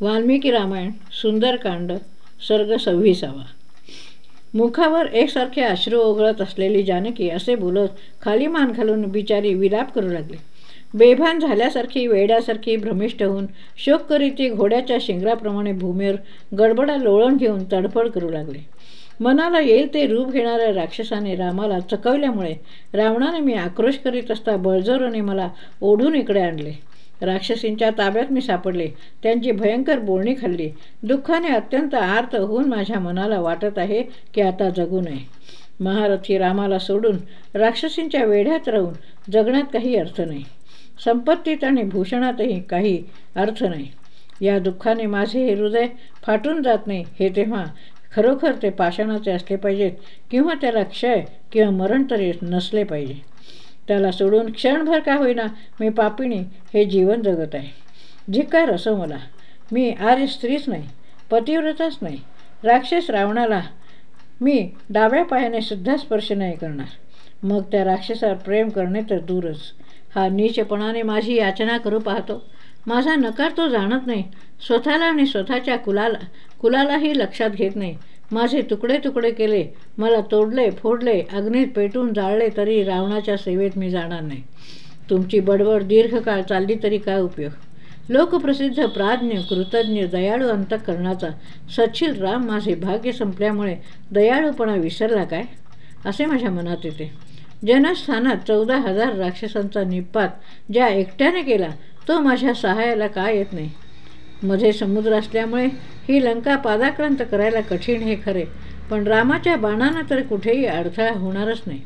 वाल्मिकी रामायण सुंदरकांड सर्ग सव्वीसावा. मुखावर एकसारखे अश्रू ओघळत असलेली जानकी असे बोलत खाली मान घालून बिचारी विलाप करू लागली. बेभान झाल्यासारखी वेड्यासारखी भ्रमिष्ट होऊन शोक करीती घोड्याच्या शिंगराप्रमाणे भूमीवर गडबडा लोळण घेऊन तडफड करू लागले. मनाला येईल ते रूप घेणाऱ्या राक्षसाने रामाला चकवल्यामुळे रावणाने मी आक्रोश करीत असता बळजोराने मला ओढून इकडे आणले. राक्षसींच्या ताब्यात मी सापडले. त्यांची भयंकर बोलणी खाल्ली. दुःखाने अत्यंत आर्त होऊन माझ्या मनाला वाटत आहे की आता जगू नये. महारथी रामाला सोडून राक्षसींच्या वेढ्यात राहून जगण्यात काही अर्थ नाही. संपत्तीत आणि भूषणातही काही अर्थ नाही. या दुःखाने माझे हे हृदय फाटून जात नाही हे तेव्हा खरोखर ते पाषाणाचे असले पाहिजेत किंवा त्याला क्षय किंवा मरण तरी नसले पाहिजे. त्याला सोडून क्षणभर का होईना मी पापिणी हे जीवन जगत आहे. धिक्कार असो मला. मी आर्य स्त्रीच नाही पतिव्रताच नाही. राक्षस रावणाला मी डाव्या पायाने सुद्धा स्पर्श नाही करणार. मग त्या राक्षसावर प्रेम करणे तर दूरच. हा नीचपणाने माझी याचना करू पाहतो. माझा नकार तो जाणत नाही. स्वतःला आणि स्वतःच्या कुलाला कुलालाही लक्षात घेत नाही. माझे तुकडे तुकडे केले मला तोडले फोडले अग्नीत पेटून जाळले तरी रावणाच्या सेवेत मी जाणार नाही. तुमची बडबड दीर्घकाळ चालली तरी काय उपयोग? लोकप्रसिद्ध प्राज्ञ कृतज्ञ दयाळू अंतकरणाचा सचिल राम माझे भाग्य संपल्यामुळे दयाळूपणा विसरला काय? असे माझ्या मनात येते. जनस्थानात चौदा हजार राक्षसांचा निपात ज्या एकट्याने केला तो माझ्या सहाय्याला काय येत नाही? मध्ये समुद्र असल्यामुळे ही लंका पादाक्रांत करायला कठीण हे खरे. पण रामाच्या बाणानं तर कुठेही अडथळा होणारच नाही.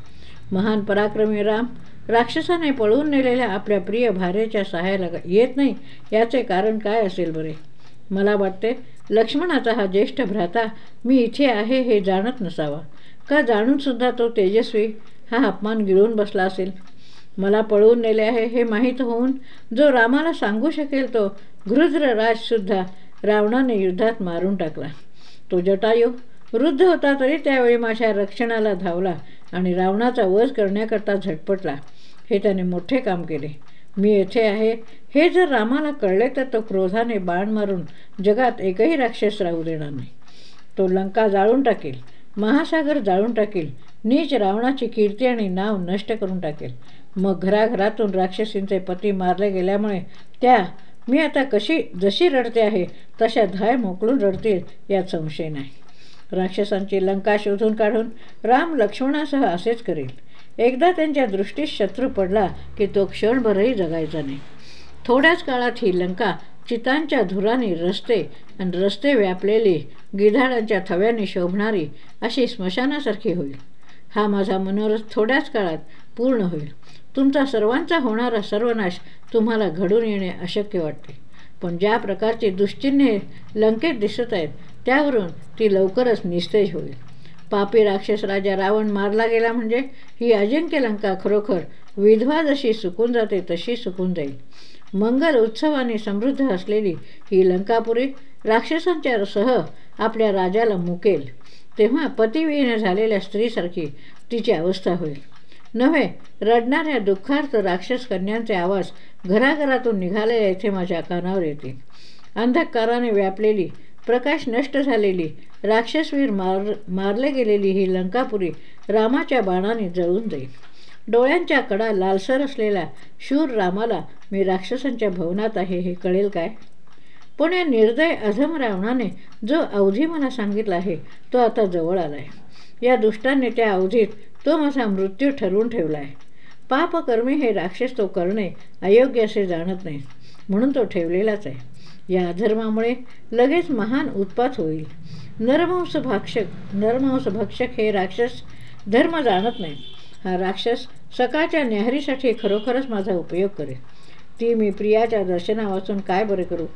महान पराक्रमी राम राक्षसाने पळवून नेलेल्या आपल्या प्रिय भार्याच्या सहाय्याला येत नाही याचे कारण काय असेल बरे? मला वाटते लक्ष्मणाचा हा ज्येष्ठ भ्राता मी इथे आहे हे जाणत नसावा. का जाणूनसुद्धा तो तेजस्वी हा अपमान गिळून बसला असेल? मला पळवून नेले आहे हे माहीत होऊन जो रामाला सांगू शकेल तो गृध्रराजसुद्धा रावणाने युद्धात मारून टाकला. तो जटायू वृद्ध होता तरी त्यावेळी माझ्या रक्षणाला धावला आणि रावणाचा वध करण्याकरता झटपटला. हे त्याने मोठे काम केले. मी येथे आहे. हे जर रामाला कळले तर तो क्रोधाने बाण मारून जगात एकही राक्षस राहू देणार नाही. तो लंका जाळून टाकेल महासागर जाळून टाकेल नीच रावणाची कीर्ती आणि नाव नष्ट करून टाकेल. मग घराघरातून राक्षसींचे पती मारले गेल्यामुळे त्या मी आता कशी जशी रडते आहे तशा धाय मोकळून रडतील यात संशय नाही. राक्षसांची लंका शोधून काढून राम लक्ष्मणासह असेच करेल. एकदा त्यांच्या दृष्टीत शत्रू पडला की तो क्षणभरही जगायचा नाही. थोड्याच काळात ही लंका चितांच्या धुराने रस्ते आणि रस्ते व्यापलेली गिधाडांच्या थव्याने शोभणारी अशी स्मशानासारखी होईल. हा माझा मनोरथ थोड्याच काळात पूर्ण होईल. तुमचा सर्वांचा होणारा सर्वनाश तुम्हाला घडून येणे अशक्य वाटते. पण ज्या प्रकारची दुश्चिन्हे लंकेत दिसत आहेत त्यावरून ती लवकरच निस्तेज होईल. पापी राक्षस राजा रावण मारला गेला म्हणजे ही अजिंक्य लंका खरोखर विधवा जशी सुकून जाते तशी सुकून जाईल. मंगल उत्सवाने समृद्ध असलेली ही लंकापुरी राक्षसांच्या सह आपल्या राजाला मुकेल. तेव्हा पतिविहीन झालेल्या स्त्रीसारखी तिची अवस्था होईल. नव्हे रडणाऱ्या दुःखार्थ राक्षस कन्यांचे आवाज घराघरातून निघालेल्या येथे माझ्या कानावर येते. अंधकाराने व्यापलेली प्रकाश नष्ट झालेली राक्षसवीर मार मारले गेलेली ही लंकापुरी रामाच्या बाणाने जळून जाईल. डोळ्यांच्या कडा लालसर असलेल्या शूर रामाला मी राक्षसांच्या भवनात आहे हे कळेल काय? पण या निर्दय अधम रावणाने जो अवधी मला सांगितला आहे तो आता जवळ आला आहे या दुष्टाने त्या अवधीत तो माझा मृत्यू ठरवून ठेवला आहे पापकर्मी हे राक्षस तो करणे अयोग्य असे जाणत नाही म्हणून तो ठेवलेलाच आहे. या अधर्मामुळे लगेच महान उत्पात होईल. नरमांस भाक्षक नरमांस भक्षक हे राक्षस धर्म जाणत नाही. हा राक्षस सकाळच्या न्याहारीसाठी खरोखरच माझा उपयोग करेल. ती मी प्रियाच्या दर्शना वाचून काय बरे करू?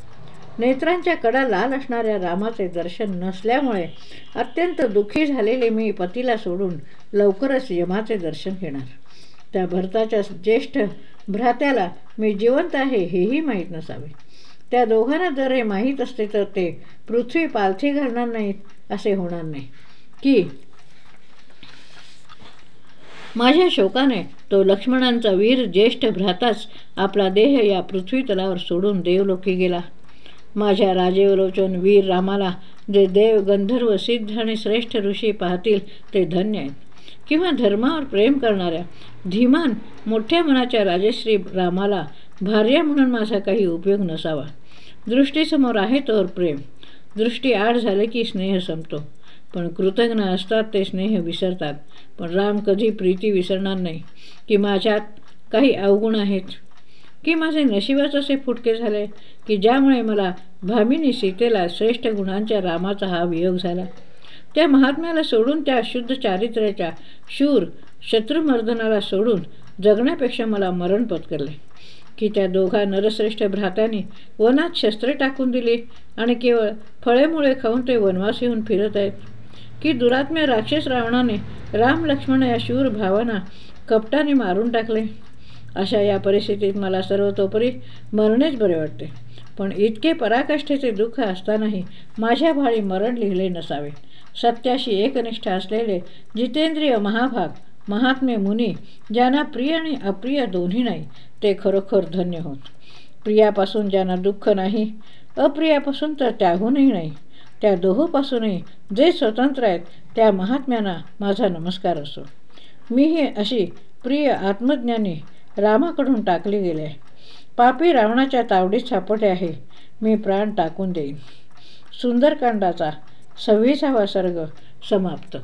नेत्रांच्या कडा लाल असणाऱ्या रामाचे दर्शन नसल्यामुळे अत्यंत दुःखी झालेले मी पतीला सोडून लवकरच यमाचे दर्शन घेणार. त्या भरताच्या ज्येष्ठ भ्रात्याला मी जिवंत आहे हेही माहीत नसावे. त्या दोघांना जर हे माहीत असते तर ते पृथ्वी पालथी घालणार नाहीत असे होणार नाही. की माझ्या शोकाने तो लक्ष्मणांचा वीर ज्येष्ठ भ्राताच आपला देह या पृथ्वी तलावर सोडून देवलोकी गेला. माझ्या राजेवलोचन वीर रामाला जे देव गंधर्व सिद्ध आणि श्रेष्ठ ऋषी पाहतील ते धन्य आहेत. किंवा धर्मावर प्रेम करणाऱ्या धीमान मोठ्या मनाच्या राजश्री रामाला भार्या म्हणून माझा काही उपयोग नसावा. दृष्टीसमोर आहे तर प्रेम. दृष्टी आड झाले की स्नेह संपतो. पण कृतज्ञ असतात ते स्नेह विसरतात. पण राम कधी प्रीती विसरणार नाही की माझ्यात काही अवगुण आहेत? की माझे नशिबाच असे फुटके झाले की ज्यामुळे मला भामिनी सीतेला श्रेष्ठ गुणांच्या रामाचा हा वियोग झाला. त्या महात्म्याला सोडून त्या शुद्ध चारित्र्याच्या शूर शत्रुमर्दनाला सोडून जगण्यापेक्षा मला मरण पत्करले. की त्या दोघा नरश्रेष्ठ भ्रात्याने वनात शस्त्रे टाकून दिली आणि केवळ फळेमुळे खाऊन ते वनवास येऊन फिरत आहेत. की दुरात्म्या राक्षस रावणाने राम लक्ष्मण या शूर भावांना कपटाने मारून टाकले. अशा या परिस्थितीत मला सर्वतोपरी मरणेच बरे वाटते. पण इतके पराकाष्ठेचे दुःख असतानाही माझ्या भाळी मरण लिहिले नसावे. सत्याशी एकनिष्ठ असलेले जितेंद्रिय महाभाग महात्मे मुनी ज्यांना प्रिय आणि अप्रिय दोन्ही नाही ते खरोखर धन्य होत. प्रियापासून ज्यांना दुःख नाही अप्रियापासून तर त्याहूनही नाही. त्या दोहोपासूनही जे स्वतंत्र आहेत त्या महात्म्यांना माझा नमस्कार असो. मी ही अशी प्रिय आत्मज्ञानी रामाकडून टाकली गेले. पापी रावणाच्या तावडीत सापडले आहे. मी प्राण टाकून देईन. सुंदरकांडाचा सव्वीसावा सर्ग समाप्त.